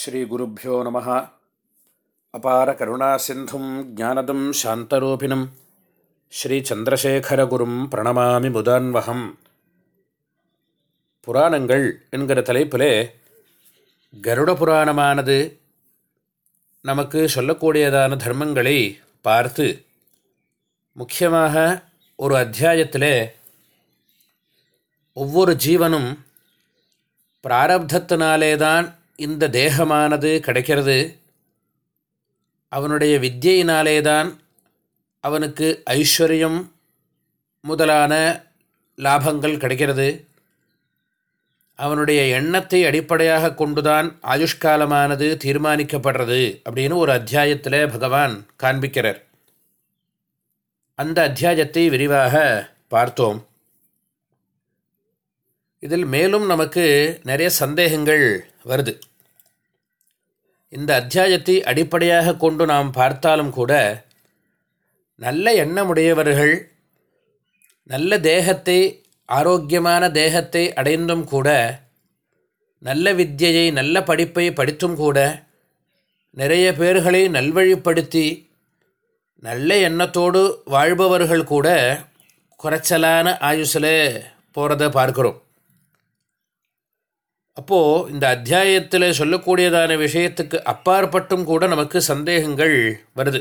ஸ்ரீகுருப்போ நம. அபார கருணா சிந்தும் ஜானதம் சாந்தரூபிணம். ஸ்ரீச்சந்திரசேகரகுரும் பிரணமாமி முதான்வகம். புராணங்கள் என்கிற தலைப்பிலே கருட புராணமானது நமக்கு சொல்லக்கூடியதான தர்மங்களை பார்த்து முக்கியமாக ஒரு அத்தியாயத்தில் ஒவ்வொரு ஜீவனும் பிராரப்தத்தினாலே தான் இந்த தேகமானது கிடைக்கிறது அவனுடைய வித்தியினாலே தான் அவனுக்கு ஐஸ்வர்யம் முதலான லாபங்கள் கிடைக்கிறது. அவனுடைய எண்ணத்தை அடிப்படையாக கொண்டுதான் ஆயுஷ்காலமானது தீர்மானிக்கப்படுறது அப்படின்னு ஒரு அத்தியாயத்தில் பகவான் காண்பிக்கிறார். அந்த அத்தியாயத்தை விரிவாக பார்த்தோம். இதில் மேலும் நமக்கு நிறைய சந்தேகங்கள் வருது. இந்த அத்தியாயத்தை அடிப்படையாக கொண்டு நாம் பார்த்தாலும் கூட நல்ல எண்ணமுடையவர்கள் நல்ல தேகத்தை ஆரோக்கியமான தேகத்தை அடைந்தும் கூட நல்ல வித்தியை நல்ல படிப்பை படித்தும் கூட நிறைய பேர்களை நல்வழிப்படுத்தி நல்ல எண்ணத்தோடு வாழ்பவர்கள் கூட குறைச்சலான ஆயுசில் போகிறத பார்க்குறோம். அப்போது இந்த அத்தியாயத்தில் சொல்லக்கூடியதான விஷயத்துக்கு அப்பாற்பட்டும் கூட நமக்கு சந்தேகங்கள் வருது.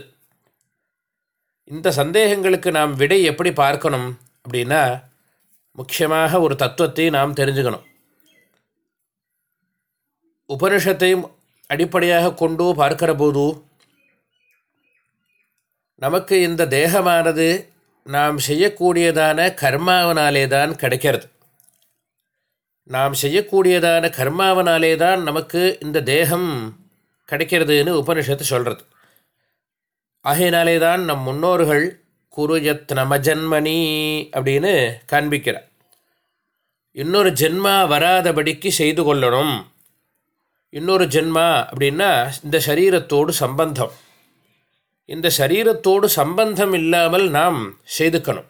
இந்த சந்தேகங்களுக்கு நாம் விடை எப்படி பார்க்கணும் அப்படின்னா முக்கியமாக ஒரு தத்துவத்தை நாம் தெரிஞ்சுக்கணும். உபனிஷத்தை அடிப்படையாக கொண்டு பார்க்கிற போது நமக்கு இந்த தேகமானது நாம் செய்யக்கூடியதான கர்மாவனாலே தான் கிடைக்கிறது. நாம் செய்யக்கூடியதான கர்மாவனாலே தான் நமக்கு இந்த தேகம் கிடைக்கிறதுன்னு உபனிஷத்து சொல்கிறது ஆகையினாலே தான் நம் முன்னோர்கள் குருயத் நமஜன்மணி அப்படின்னு காண்பிக்கிறார். இன்னொரு ஜென்மா வராதபடிக்கு செய்து கொள்ளணும். இன்னொரு ஜென்மா அப்படின்னா இந்த சரீரத்தோடு சம்பந்தம். இந்த சரீரத்தோடு சம்பந்தம் இல்லாமல் நாம் செய்துக்கணும்.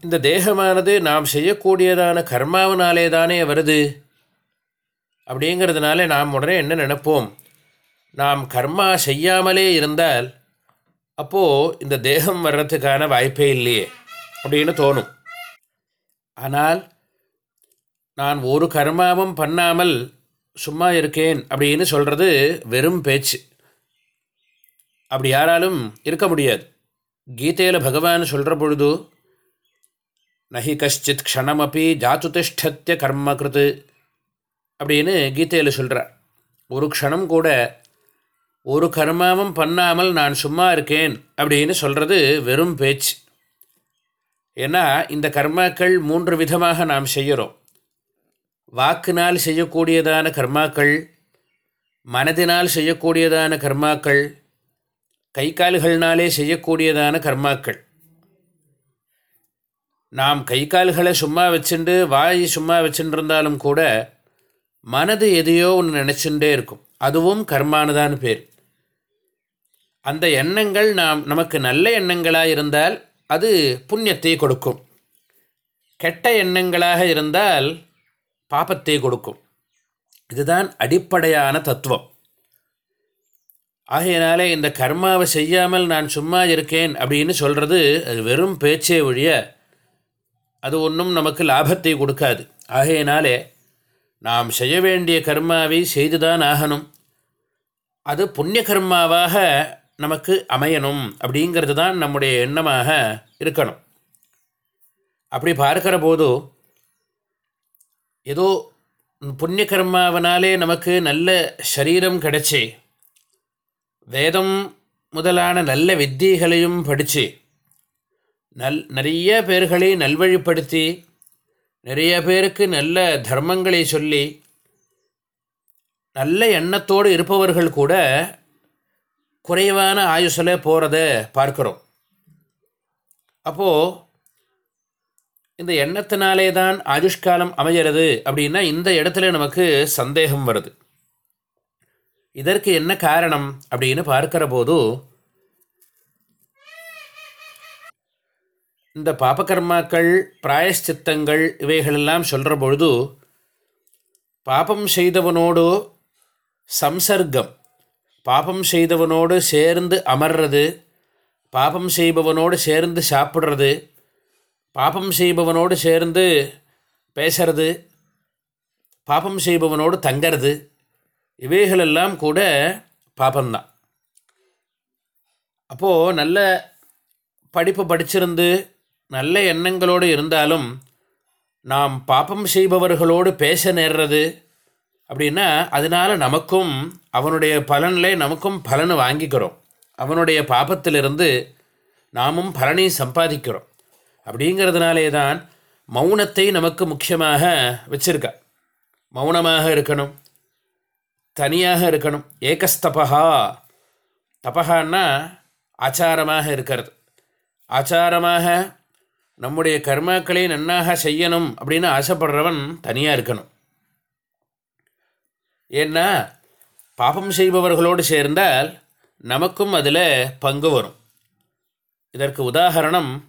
இந்த தேகமானது நாம் செய்யக்கூடியதான கர்மாவினாலே தானே வருது? அப்படிங்கிறதுனால நாம் உடனே என்ன நினைப்போம்? நாம் கர்மா செய்யாமலே இருந்தால் அப்போது இந்த தேகம் வர்றதுக்கான வாய்ப்பே இல்லையே அப்படின்னு தோணும். ஆனால் நான் ஒரு கர்மாவும் பண்ணாமல் சும்மா இருக்கேன் அப்படின்னு சொல்கிறது வெறும் பேச்சு. அப்படி யாராலும் இருக்க முடியாது. கீதையில் பகவான் சொல்கிற பொழுது நஹி கஷ்டித் க்ஷணமப்பி ஜாத்துதிஷ்டத்திய கர்மகிருத்து அப்படின்னு கீதையில் சொல்கிறார் ஒரு க்ஷணம் கூட ஒரு கர்மாவும் பண்ணாமல் நான் சும்மா இருக்கேன் அப்படின்னு சொல்கிறது வெறும் பேச்சு. ஏன்னா இந்த கர்மாக்கள் மூன்று விதமாக நாம் செய்கிறோம். வாக்கினால் செய்யக்கூடியதான கர்மாக்கள் மனதினால் செய்யக்கூடியதான கர்மாக்கள் கை கால்கள்னாலே செய்யக்கூடியதான கர்மாக்கள். நாம் கை கால்களை சும்மா வச்சுண்டு வாய் சும்மா வச்சுட்டு கூட மனது எதையோ ஒன்று நினச்சுட்டே இருக்கும். அதுவும் கர்மானுதான் பேர். அந்த எண்ணங்கள் நாம் நமக்கு நல்ல எண்ணங்களாக இருந்தால் அது புண்ணியத்தை கொடுக்கும். கெட்ட எண்ணங்களாக இருந்தால் பாபத்தை கொடுக்கும். இதுதான் அடிப்படையான தத்துவம். ஆகையினாலே இந்த கர்மாவை செய்யாமல் நான் சும்மா இருக்கேன் அப்படின்னு சொல்கிறது அது வெறும் பேச்சே ஒழிய அது ஒன்றும் நமக்கு லாபத்தை கொடுக்காது. ஆகையினாலே நாம் செய்ய வேண்டிய கர்மாவை செய்துதான் ஆகணும். அது புண்ணிய கர்மாவாக நமக்கு அமையணும் அப்படிங்கிறது தான் நம்முடைய எண்ணமாக இருக்கணும். அப்படி பார்க்கிற போது ஏதோ புண்ணிய கர்மாவனாலே நமக்கு நல்ல சரீரம் கிடைச்சி வேதம் முதலான நல்ல வித்தியைகளையும் படித்து நல் நிறைய பேர்களை நல்வழிப்படுத்தி நிறைய பேருக்கு நல்ல தர்மங்களை சொல்லி நல்ல எண்ணத்தோடு இருப்பவர்கள் கூட குறைவான ஆயுசில் போகிறத பார்க்குறோம். அப்போது இந்த எண்ணத்தினாலே தான் ஆயுஷ்காலம் அமைகிறது அப்படின்னா இந்த இடத்துல நமக்கு சந்தேகம் வருது. இதற்கு என்ன காரணம் அப்படின்னு பார்க்கிற போது இந்த பாபகர்மாக்கள் பிராயஷ்சித்தங்கள் இவைகளெல்லாம் சொல்கிற பொழுது பாபம் செய்தவனோடு சம்சர்க்கம் பாபம் செய்தவனோடு சேர்ந்து அமர்றது பாபம் செய்பவனோடு சேர்ந்து சாப்பிட்றது பாபம் செய்பவனோடு சேர்ந்து பேசுறது பாபம் செய்பவனோடு தங்கிறது இவைகளெல்லாம் கூட பாபம்தான். அப்போது நல்ல படிப்பு படிச்சிருந்து நல்ல எண்ணங்களோடு இருந்தாலும் நாம் பாபம் செய்பவர்களோடு பேச நேர்றது அப்படின்னா அதனால் நமக்கும் அவனுடைய பலனில் நமக்கும் பலனை வாங்கிக்கிறோம். அவனுடைய பாபத்திலிருந்து நாமும் பலனை சம்பாதிக்கிறோம். அப்படிங்கிறதுனாலே தான் மௌனத்தை நமக்கு முக்கியமாக வச்சிருக்கா. மௌனமாக இருக்கணும். தனியாக இருக்கணும். ஏகஸ்தபகா தபகான்னா ஆச்சாரமாக இருக்கிறது. ஆச்சாரமாக நம்முடைய கர்மாக்களை நன்னாக செய்யணும் அப்படின்னு ஆசைப்படுறவன் தனியாக இருக்கணும். ஏன்னா பாபம் செய்பவர்களோடு சேர்ந்தால் நமக்கும் அதில் பங்கு வரும். இதற்கு உதாகரணம்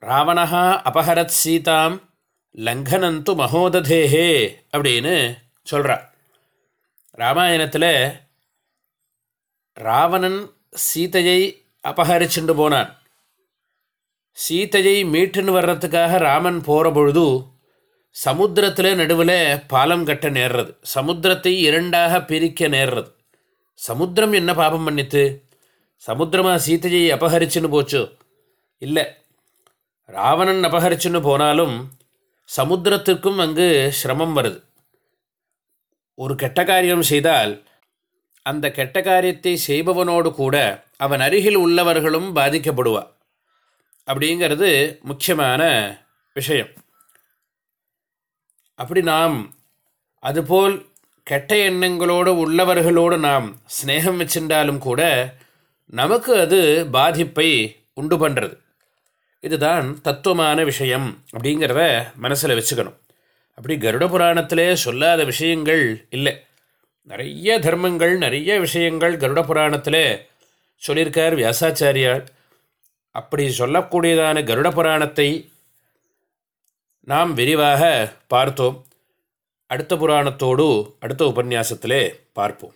ராவணா அபஹரத் சீதாம் லங்கனந்து மகோததேஹே அப்படின்னு சொல்கிறார் ராமாயணத்தில் ராவணன் சீதையை அபகரிச்சுண்டு போனான். சீதையை மீட்டுன்னு வர்றதுக்காக ராமன் போகிற பொழுது சமுத்திரத்தில் நடுவில் பாலம் கட்ட நேர்றது. சமுத்திரத்தை இரண்டாக பிரிக்க நேர்றது. சமுத்திரம் என்ன பாபம் பண்ணித்து? சமுத்திரமாக சீதையை அபகரிச்சுன்னு போச்சோ? இல்லை. ராவணன் அபகரிச்சுன்னு போனாலும் சமுத்திரத்திற்கும் அங்கு சிரமம் வருது. ஒரு கெட்ட காரியம் செய்தால் அந்த கெட்ட காரியத்தை செய்பவனோடு கூட அவன் அருகில் உள்ளவர்களும் பாதிக்கப்படுவா அப்படிங்கிறது முக்கியமான விஷயம். அப்படி நாம் அதுபோல் கெட்ட எண்ணங்களோடு உள்ளவர்களோடு நாம் ஸ்னேகம் வச்சிருந்தாலும் கூட நமக்கு அது பாதிப்பை உண்டு பண்ணுறது இதுதான் தத்துவமான விஷயம் அப்படிங்கிறத மனசில் வச்சுக்கணும். அப்படி கருட புராணத்திலே சொல்லாத விஷயங்கள் இல்லை. நிறைய தர்மங்கள் நிறைய விஷயங்கள் கருட புராணத்தில் சொல்லியிருக்கார் வியாசாச்சாரியார். அப்படி சொல்லக்கூடியதான கருட புராணத்தை நாம் விரிவாக பார்த்தோம். அடுத்த புராணத்தோடு அடுத்த உபன்யாசத்திலே பார்ப்போம்.